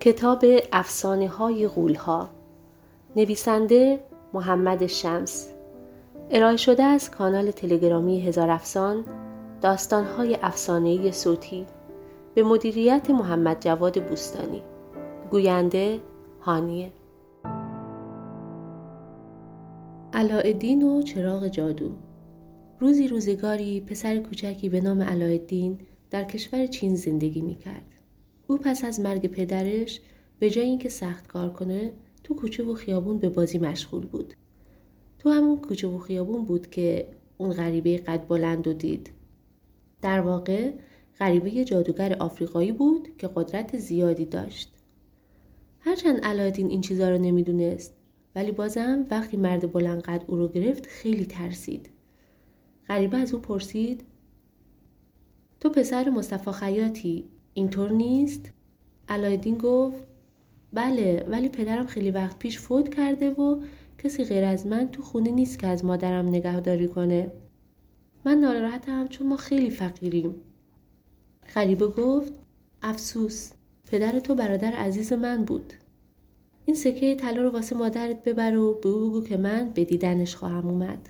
کتاب افسانه های غولها. نویسنده محمد شمس. ارائه شده از کانال تلگرامی هزار افسان داستان های افسانه صوتی. به مدیریت محمد جواد بوستانی. گوینده هانیه. علایالدین و چراغ جادو. روزی روزگاری پسر کوچکی به نام علایالدین در کشور چین زندگی می کرد. او پس از مرگ پدرش به جای اینکه سخت کار کنه تو کوچه و خیابون به بازی مشغول بود. تو همون کوچه و خیابون بود که اون غریبه قد بلند و دید. در واقع غریبه جادوگر آفریقایی بود که قدرت زیادی داشت. هرچند علایالدین این چیزا رو نمی‌دونست ولی بازم وقتی مرد بلند قد او رو گرفت خیلی ترسید. غریبه از او پرسید تو پسر مصطفی خیاطی اینطور نیست؟ علایدین گفت بله ولی پدرم خیلی وقت پیش فوت کرده و کسی غیر از من تو خونه نیست که از مادرم نگهداری کنه. من ناراحتم چون ما خیلی فقیریم. غریبه گفت افسوس پدر تو برادر عزیز من بود. این سکه طلا رو واسه مادرت ببر و به او بگو که من به دیدنش خواهم اومد.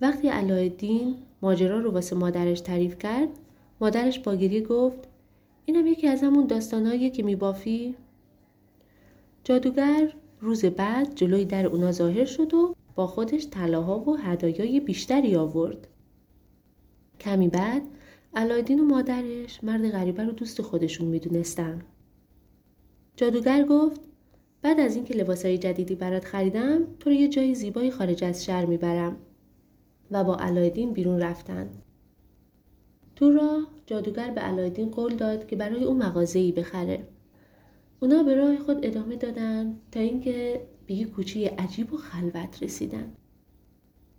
وقتی علایالدین ماجرا رو واسه مادرش تعریف کرد مادرش با گریه گفت اینم یکی از همون داستانهایی که میبافی. جادوگر روز بعد جلوی در اونا ظاهر شد و با خودش طلاها و هدایای بیشتری آورد. کمی بعد علایدین و مادرش مرد غریبه رو دوست خودشون می‌دونستن. جادوگر گفت بعد از اینکه لباسهای جدیدی برات خریدم تو رو یه جای زیبایی خارج از شهر می‌برم. و با علایدین بیرون رفتن. تو راه جادوگر به علایدین قول داد که برای او مغازه‌ای بخره. اونا به راه خود ادامه دادن تا اینکه به یک کوچه عجیب و خلوت رسیدن.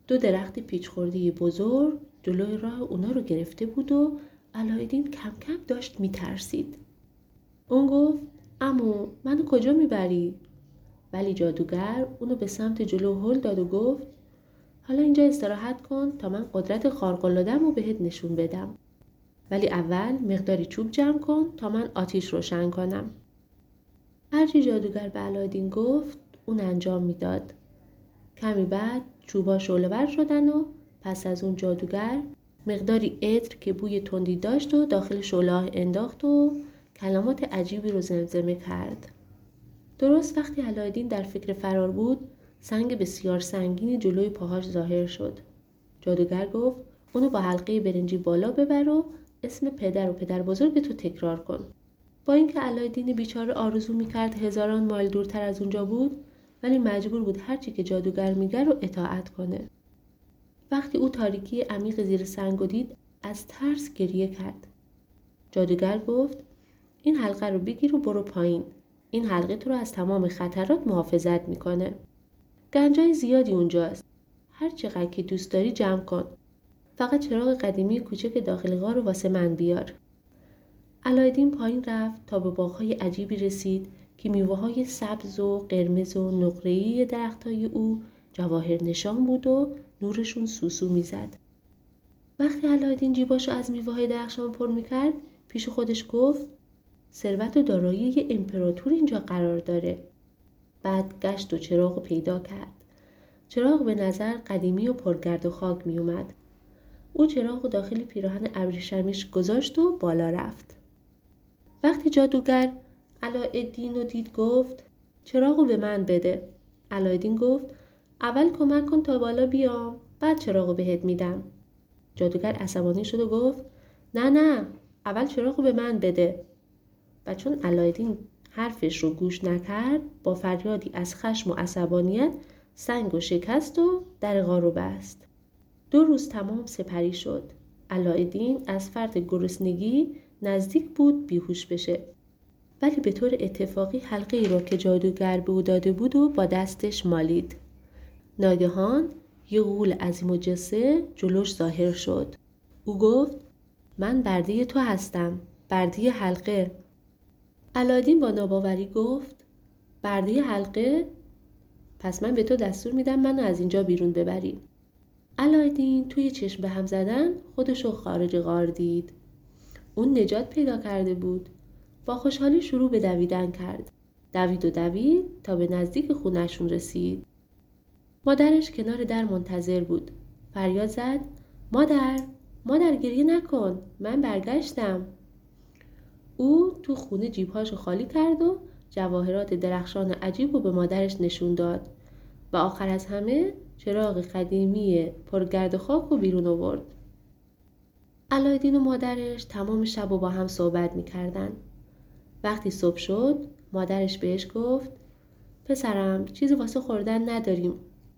دو درخت پیچخوردی بزرگ جلوی راه اونا رو گرفته بود و علایدین کم کم داشت میترسید. اون گفت امو منو کجا می‌بری؟ ولی جادوگر اونو به سمت جلو هل داد و گفت حالا اینجا استراحت کن تا من قدرت خارق‌العاده‌مو بهت نشون بدم. ولی اول مقداری چوب جمع کن تا من آتیش روشن کنم. هرچی جادوگر به علایدین گفت اون انجام می‌داد. کمی بعد چوبا شعلهور شدن و پس از اون جادوگر مقداری عطر که بوی تندی داشت و داخل شعله انداخت و کلمات عجیبی رو زمزمه کرد. درست وقتی علایدین در فکر فرار بود سنگ بسیار سنگینی جلوی پاهاش ظاهر شد. جادوگر گفت اونو با حلقه برنجی بالا ببر و اسم پدر و پدر بزرگ تو تکرار کن. با اینکه علایدین بیچاره آرزو می‌کرد هزاران مایل دورتر از اونجا بود ولی مجبور بود هرچی که جادوگر میگه رو اطاعت کنه. وقتی او تاریکی عمیق زیر سنگ و دید از ترس گریه کرد. جادوگر گفت این حلقه رو بگیر و برو پایین. این حلقه تو رو از تمام خطرات محافظت می‌کنه. گنجای زیادی اونجاست. هر چقدر که دوست داری جمع کن. فقط چراغ قدیمی کوچک داخل غار رو واسه من بیار. علایدین پایین رفت تا به باغهای عجیبی رسید که میوه های سبز و قرمز و نقره‌ای درختای او جواهر نشان بود و نورشون سوسو می‌زد. وقتی علایدین جیباشو از میوه های درخشان پر می‌کرد پیش خودش گفت ثروت و دارایی امپراتور اینجا قرار داره. بعد گشت و چراغ پیدا کرد. چراغ به نظر قدیمی و پرگرد و خاک می اومد. او چراغ و داخل پیراهن ابریشمیش گذاشت و بالا رفت. وقتی جادوگر علایالدین رو دید گفت چراغو به من بده. علایالدین گفت اول کمک کن تا بالا بیام بعد چراغو بهت میدم. جادوگر عصبانی شد و گفت نه نه اول چراغو به من بده. و چون علایالدین حرفش رو گوش نکرد با فریادی از خشم و عصبانیت سنگ و شکست و در غارو بست دو روز تمام سپری شد. علایدین از فرد گرسنگی نزدیک بود بیهوش بشه. ولی به طور اتفاقی حلقه ای را که جادوگر به او داده بود و با دستش مالید. ناگهان یه غول عظیم و جسه جلوش ظاهر شد. او گفت من برده تو هستم برده حلقه. علادین با ناباوری گفت برده حلقه؟ پس من به تو دستور میدم منو از اینجا بیرون ببری. علایدین توی چشم به هم زدن خودشو خارج غار دید اون نجات پیدا کرده بود با خوشحالی شروع به دویدن کرد. دوید و دوید تا به نزدیک خونشون رسید. مادرش کنار در منتظر بود. فریاد زد مادر مادر گریه نکن من برگشتم او تو خونه جیبهاشو خالی کرد و جواهرات درخشان عجیب رو به مادرش نشون داد و آخر از همه چراغ قدیمی پرگرد و خاک رو بیرون آورد. علایدین و مادرش تمام شب و با هم صحبت می‌کردن. وقتی صبح شد مادرش بهش گفت پسرم چیزی واسه خوردن نداریم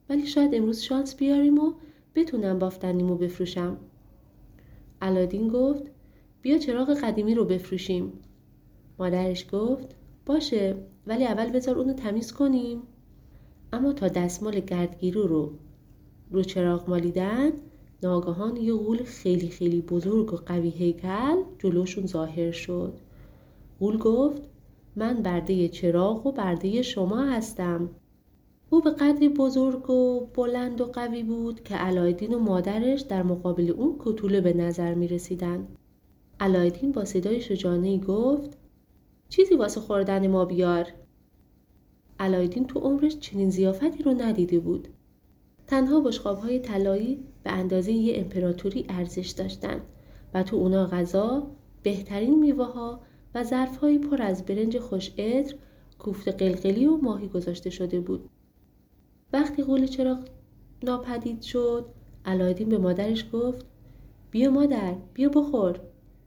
ولی شاید امروز شانس بیاریم و بتونم بافتنیمو بفروشم. علادین گفت بیا چراغ قدیمی رو بفروشیم. مادرش گفت باشه ولی اول بذار اونو تمیز کنیم. اما تا دستمال گردگیرو رو رو چراغ مالیدن ناگهان یه غول خیلی خیلی بزرگ و قوی هیکل جلوشون ظاهر شد. غول گفت من برده چراغ و برده شما هستم. او به قدری بزرگ و بلند و قوی بود که علایدین و مادرش در مقابل اون کتوله به نظر می رسیدن. علایدین با صدای شجانه گفت چیزی واسه خوردن ما بیار. علایدین تو عمرش چنین زیافتی رو ندیده بود. تنها های طلایی به اندازه یه امپراتوری ارزش داشتند و تو اونا غذا، بهترین میوه ها و ظرفهایی پر از برنج خوش ادر، کوفت قلقلی و ماهی گذاشته شده بود. وقتی قول چراغ ناپدید شد علایدین به مادرش گفت بیا مادر بیا بخور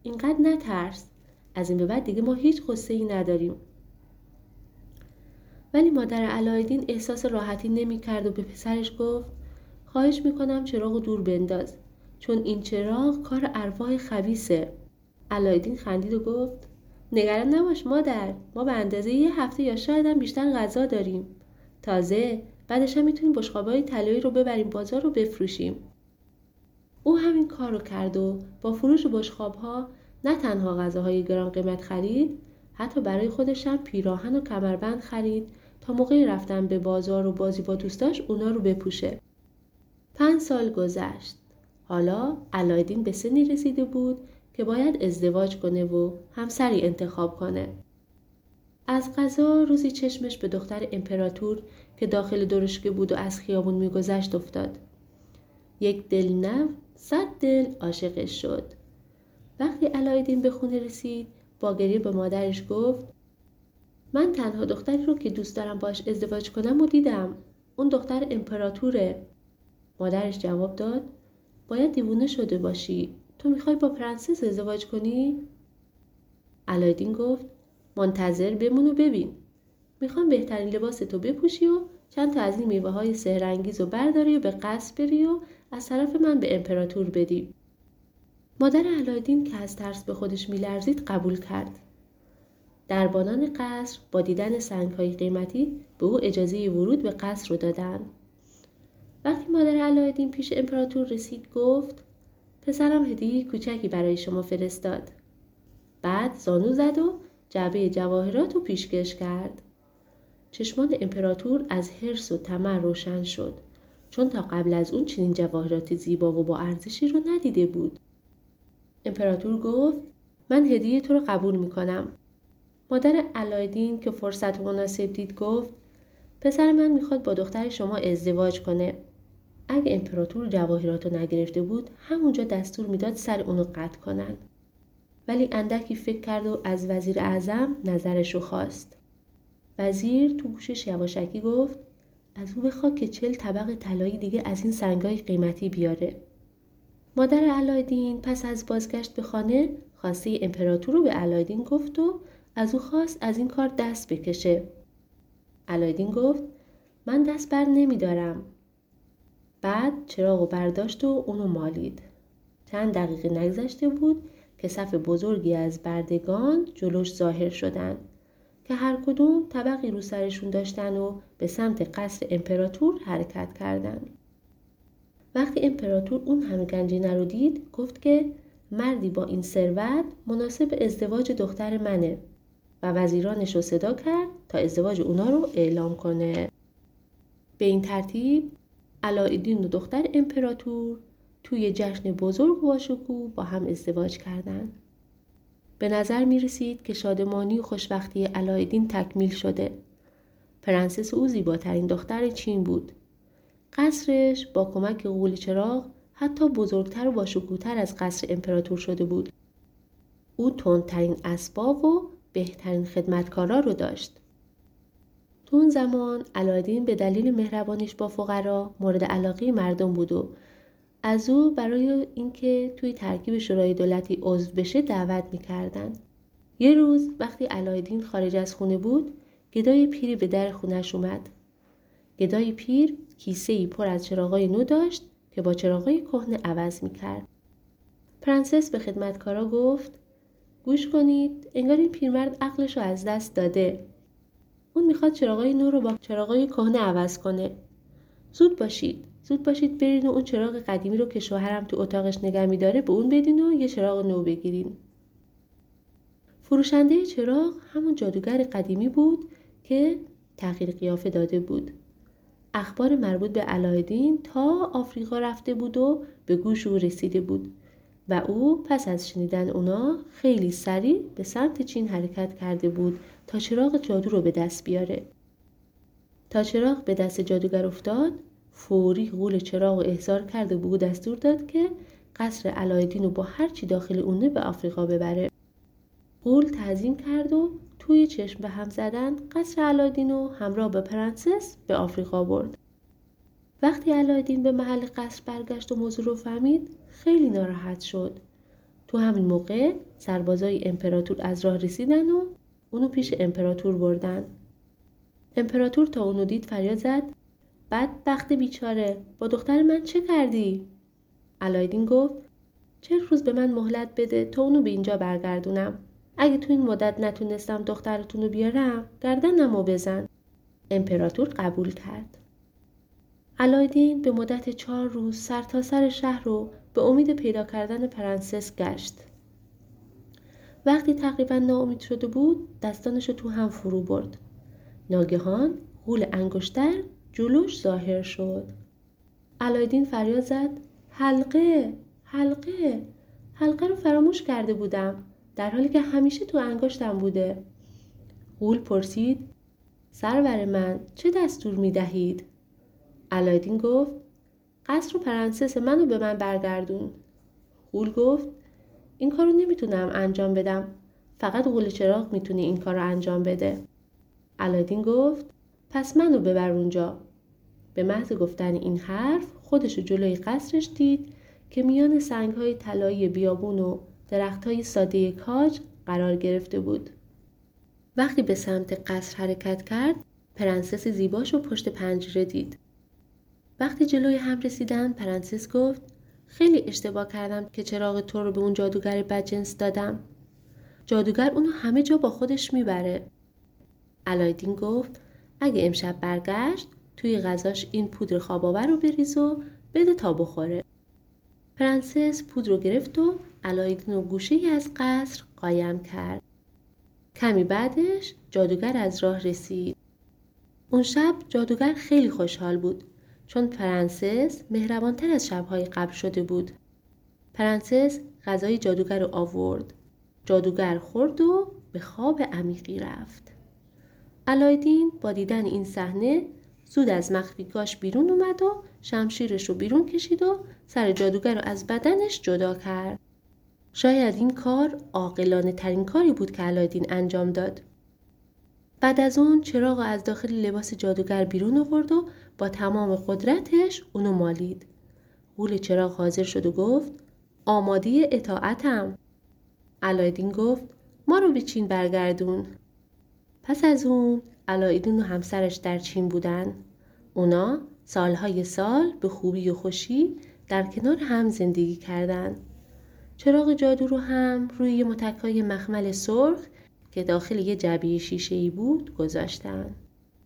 اینقدر نترس از این به بعد دیگه ما هیچ قصه ای نداریم ولی مادر علایدین احساس راحتی نمی کرد و به پسرش گفت خواهش می‌کنم چراغ دور بنداز چون این چراغ کار ارواح خبیسه علایدین خندید و گفت نگران نباش مادر ما به اندازه یه هفته یا شاید هم بیشتر غذا داریم. تازه بعدش هم می‌تونیم های طلایی رو ببریم بازار رو بفروشیم. او همین کار رو کرد و با فروش بشخاب ها نه تنها غذاهای گران قیمت خرید حتی برای خودش هم پیراهن و کمربند خرید تا موقع رفتن به بازار و بازی با دوستاش اونا رو بپوشه. پنج سال گذشت. حالا علایدین به سنی رسیده بود که باید ازدواج کنه و همسری انتخاب کنه. از غذا روزی چشمش به دختر امپراتور که داخل درشکه بود و از خیابون میگذشت افتاد. یک دل نو صد دل عاشقش شد. وقتی علایدین به خونه رسید با گریه به مادرش گفت من تنها دختری رو که دوست دارم باش ازدواج کنم و دیدم. اون دختر امپراتوره. مادرش جواب داد باید دیوونه شده باشی. تو می‌خوای با پرنسس ازدواج کنی؟ علایدین گفت منتظر بمون و ببین. می‌خوام بهترین لباس تو بپوشی و چند تا از این میوه های سهرنگیز و برداری و به قصد بری و از طرف من به امپراتور بدی. مادر علایدین که از ترس به خودش میلرزید قبول کرد. دربانان قصر با دیدن سنگ های قیمتی به او اجازه ورود به قصر رو دادن. وقتی مادر علایدین پیش امپراتور رسید گفت پسرم هدیه کوچکی برای شما فرستاد. بعد زانو زد و جعبه جواهرات رو پیشکش کرد. چشمان امپراتور از حرس و طمع روشن شد چون تا قبل از اون چنین جواهرات زیبا و با ارزشی رو ندیده بود. امپراتور گفت من هدیه تو رو قبول می‌کنم. مادر علایدین که فرصت مناسب دید گفت پسر من می‌خواد با دختر شما ازدواج کنه. اگه امپراتور جواهرات رو نگرفته بود همونجا دستور می‌داد سر اونو قطع کنن. ولی اندکی فکر کرد و از وزیر اعظم نظرش رو خواست. وزیر تو گوشش یواشکی گفت از او بخوا که چل طبق طلایی دیگه از این سنگای قیمتی بیاره. مادر علایدین پس از بازگشت به خانه خواسته امپراتور رو به علایدین گفت و از او خواست از این کار دست بکشه. علایدین گفت من دست بر نمیدارم. بعد چراغ و برداشت و اونو مالید. چند دقیقه نگذشته بود که صف بزرگی از بردگان جلوش ظاهر شدند که هر کدوم طبقی رو سرشون داشتن و به سمت قصر امپراتور حرکت کردند. وقتی امپراتور اون همه گنجینه رو دید گفت که مردی با این ثروت مناسب ازدواج دختر منه. و وزیرانش رو صدا کرد تا ازدواج اونا رو اعلام کنه. به این ترتیب علایدین و دختر امپراتور توی جشن بزرگ و با هم ازدواج کردند. به نظر می رسید که شادمانی و خوشبختی علایدین تکمیل شده. پرنسس او زیباترین دختر چین بود. قصرش با کمک غول چراغ حتی بزرگتر و باشکوهتر از قصر امپراتور شده بود. او تندترین اسباب و بهترین خدمتکارا رو داشت. تو اون زمان علاءالدین به دلیل مهربانیش با فقرا مورد علاقه مردم بود و از او برای اینکه توی ترکیب شورای دولتی عضو بشه دعوت می‌کردن. یه روز وقتی علاءالدین خارج از خونه بود گدای پیری به در خونش اومد. گدای پیر کیسه ای پر از چراغای نو داشت که با چراغای کهنه عوض می‌کرد. پرنسس به خدمتکارا گفت گوش کنید. انگار این پیرمرد عقلش رو از دست داده. اون می‌خواد چراغای نور رو با چراغای کهنه عوض کنه. زود باشید. زود باشید برین و اون چراغ قدیمی رو که شوهرم تو اتاقش نگه میداره به اون بدین و یه چراغ نو بگیرین. فروشنده چراغ همون جادوگر قدیمی بود که تغییر قیافه داده بود. اخبار مربوط به علایدین تا آفریقا رفته بود و به گوش او رسیده بود. و او پس از شنیدن اونا خیلی سریع به سمت چین حرکت کرده بود تا چراغ جادو رو به دست بیاره. تا چراغ به دست جادوگر افتاد فوری غول چراغ و احضار کرده بود دستور داد که قصر علاءالدین رو با هر چی داخل اونه به آفریقا ببره. غول تعظیم کرد و توی چشم به هم زدن قصر علاءالدین رو همراه به پرنسس به آفریقا برد. وقتی علایدین به محل قصر برگشت و موضوع رو فهمید خیلی ناراحت شد. تو همین موقع سربازای امپراتور از راه رسیدن و اونو پیش امپراتور بردن. امپراتور تا اونو دید فریاد زد بخت بیچاره با دختر من چه کردی؟ علایدین گفت چه روز به من مهلت بده تا اونو به اینجا برگردونم. اگه تو این مدت نتونستم دخترتونو بیارم گردنمو بزن. امپراتور قبول کرد. علایدین به مدت چهار روز سرتاسر سر شهر رو به امید پیدا کردن پرنسس گشت. وقتی تقریبا ناامید شده بود دستانش رو تو هم فرو برد. ناگهان غول انگشتر جلوش ظاهر شد. علایدین فریاد زد حلقه حلقه حلقه رو فراموش کرده بودم در حالی که همیشه تو انگشتم بوده. غول پرسید سرور من چه دستور می دهید؟ علایدین گفت قصر و پرنسس منو به من برگردون غول گفت این کارو نمی‌تونم انجام بدم فقط غول چراغ می‌تونه این کار رو انجام بده علایدین گفت پس منو ببر اونجا به محض گفتن این حرف خودش جلوی قصرش دید که میان سنگ های طلایی بیابون و درخت های ساده کاج قرار گرفته بود. وقتی به سمت قصر حرکت کرد، پرنسس زیباش و پشت پنجره دید. وقتی جلوی هم رسیدن پرنسس گفت خیلی اشتباه کردم که چراغ تو رو به اون جادوگر بدجنس دادم. جادوگر اونو همه جا با خودش می‌بره. علاءالدین گفت اگه امشب برگشت توی غذاش این پودر خواب‌آور رو بریز و بده تا بخوره. پرنسس پودر رو گرفت و علاءالدین و گوشه از قصر قایم کرد. کمی بعدش جادوگر از راه رسید. اون شب جادوگر خیلی خوشحال بود چون پرنسس مهربانتر از شبهای قبل شده بود. پرنسس غذای جادوگر رو آورد. جادوگر خورد و به خواب عمیقی رفت. علاءالدین با دیدن این صحنه زود از مخفیگاش بیرون اومد و شمشیرش رو بیرون کشید و سر جادوگر رو از بدنش جدا کرد. شاید این کار عاقلانه ترین کاری بود که علایدین انجام داد. بعد از اون چراغ از داخل لباس جادوگر بیرون آورد و با تمام قدرتش اونو مالید. غول چراغ حاضر شد و گفت آمادی اطاعتم. علایدین گفت ما رو به چین برگردون. پس از اون علایدین و همسرش در چین بودن. اونا سالهای سال به خوبی و خوشی در کنار هم زندگی کردند. چراغ جادو رو هم روی متکای مخمل سرخ که داخل یه جعبه شیشه ای بود گذاشتن.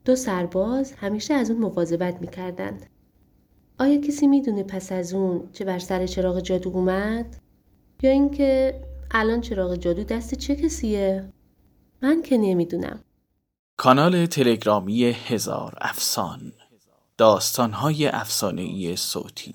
دو سرباز همیشه از اون مواظبت می‌کردند. آیا کسی می‌دونه پس از اون چه بر سر چراغ جادو اومد؟ یا اینکه الان چراغ جادو دست چه کسیه؟ من که نمی‌دونم. کانال تلگرامی هزار افسان داستانهای افسانهای صوتی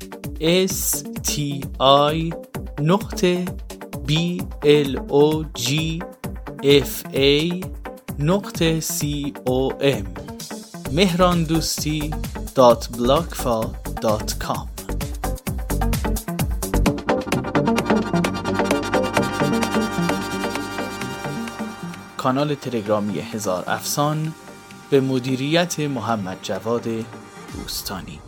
s t i نقطه b l o g f a نقطه c o m مهران دوستی dot بلاگفا dot com کانال تلگرامی هزار افسان به مدیریت محمد جواد دوستانی